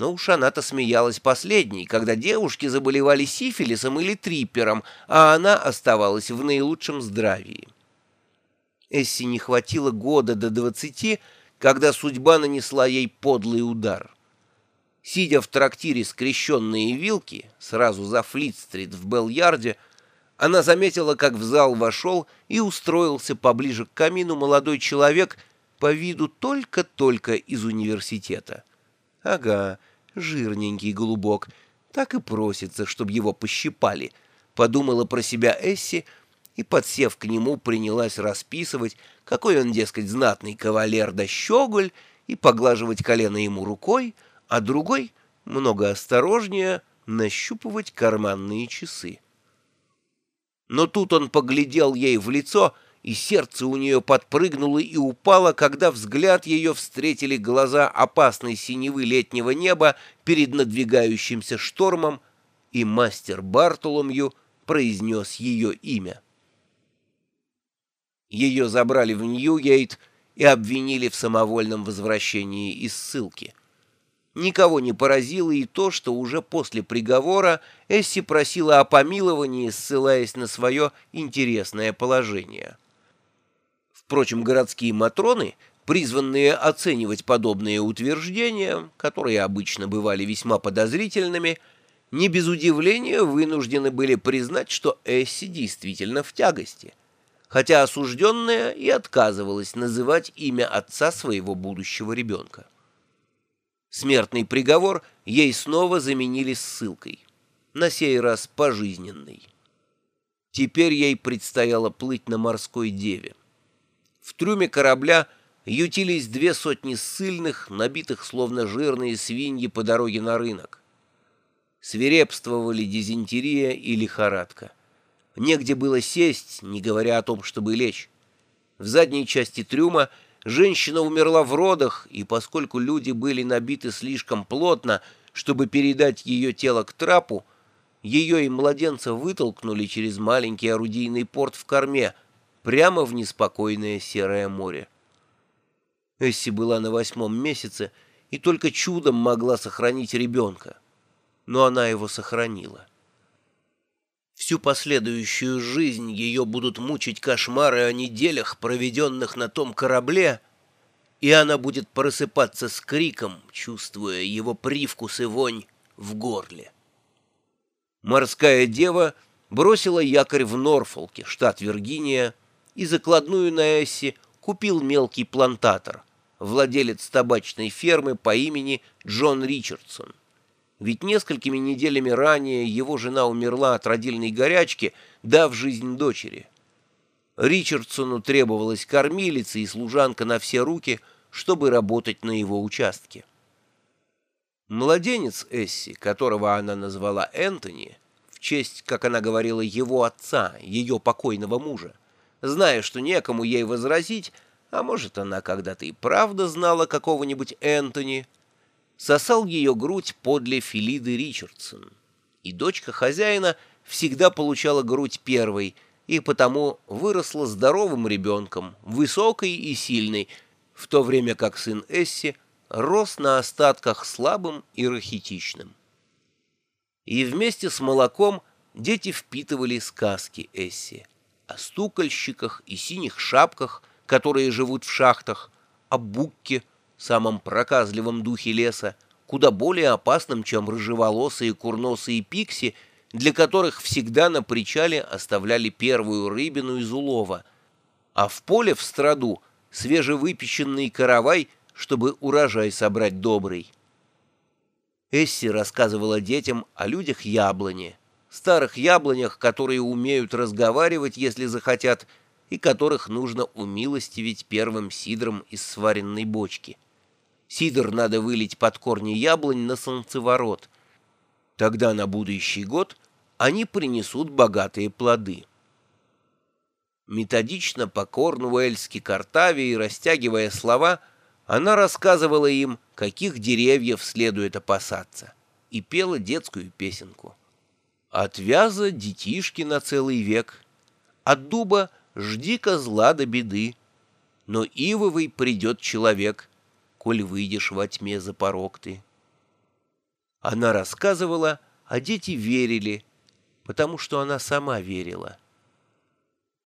Но уж она-то смеялась последней, когда девушки заболевали сифилисом или триппером, а она оставалась в наилучшем здравии. Эсси не хватило года до двадцати, когда судьба нанесла ей подлый удар. Сидя в трактире «Скрещенные вилки», сразу за Флит-стрит в Белл-Ярде, она заметила, как в зал вошел и устроился поближе к камину молодой человек, по виду только-только из университета. Ага, жирненький голубок, так и просится, чтобы его пощипали, подумала про себя Эсси и, подсев к нему, принялась расписывать, какой он, дескать, знатный кавалер да щеголь, и поглаживать колено ему рукой, а другой, много осторожнее, нащупывать карманные часы. Но тут он поглядел ей в лицо, и сердце у нее подпрыгнуло и упало, когда взгляд ее встретили глаза опасной синевы летнего неба перед надвигающимся штормом, и мастер Бартоломью произнес ее имя. Ее забрали в Ньюгейт и обвинили в самовольном возвращении из ссылки. Никого не поразило и то, что уже после приговора Эсси просила о помиловании, ссылаясь на свое интересное положение. Впрочем, городские матроны, призванные оценивать подобные утверждения, которые обычно бывали весьма подозрительными, не без удивления вынуждены были признать, что Эсси действительно в тягости, хотя осужденная и отказывалась называть имя отца своего будущего ребенка. Смертный приговор ей снова заменили ссылкой, на сей раз пожизненной. Теперь ей предстояло плыть на морской деве. В трюме корабля ютились две сотни ссыльных, набитых словно жирные свиньи по дороге на рынок. Свирепствовали дизентерия и лихорадка. Негде было сесть, не говоря о том, чтобы лечь. В задней части трюма Женщина умерла в родах, и поскольку люди были набиты слишком плотно, чтобы передать ее тело к трапу, ее и младенца вытолкнули через маленький орудийный порт в корме, прямо в неспокойное серое море. Эсси была на восьмом месяце и только чудом могла сохранить ребенка, но она его сохранила. Всю последующую жизнь ее будут мучить кошмары о неделях, проведенных на том корабле, и она будет просыпаться с криком, чувствуя его привкус и вонь в горле. Морская дева бросила якорь в Норфолке, штат Виргиния, и закладную на Эсси купил мелкий плантатор, владелец табачной фермы по имени Джон Ричардсон. Ведь несколькими неделями ранее его жена умерла от родильной горячки, дав жизнь дочери. Ричардсону требовалась кормилица и служанка на все руки, чтобы работать на его участке. Младенец Эсси, которого она назвала Энтони, в честь, как она говорила, его отца, ее покойного мужа, зная, что некому ей возразить, а может, она когда-то и правда знала какого-нибудь Энтони, сосал ее грудь подле Филиды Ричардсон. И дочка хозяина всегда получала грудь первой, и потому выросла здоровым ребенком, высокой и сильной, в то время как сын Эсси рос на остатках слабым и рахитичным. И вместе с молоком дети впитывали сказки Эсси о стукольщиках и синих шапках, которые живут в шахтах, о букке, самом проказливом духе леса, куда более опасном, чем рыжеволосые курносые пикси, для которых всегда на причале оставляли первую рыбину из улова, а в поле в страду свежевыпеченный каравай, чтобы урожай собрать добрый. Эсси рассказывала детям о людях яблони, старых яблонях, которые умеют разговаривать, если захотят, и которых нужно умилостивить первым сидром из сваренной бочки. Сидр надо вылить под корни яблонь на солнцеворот. Тогда на будущий год они принесут богатые плоды. Методично по-корнуэльски картаве и растягивая слова, она рассказывала им, каких деревьев следует опасаться, и пела детскую песенку. От вяза детишки на целый век, от дуба жди козла до беды, но ивовый придет человек — коль выйдешь во тьме за порог ты. Она рассказывала, а дети верили, потому что она сама верила.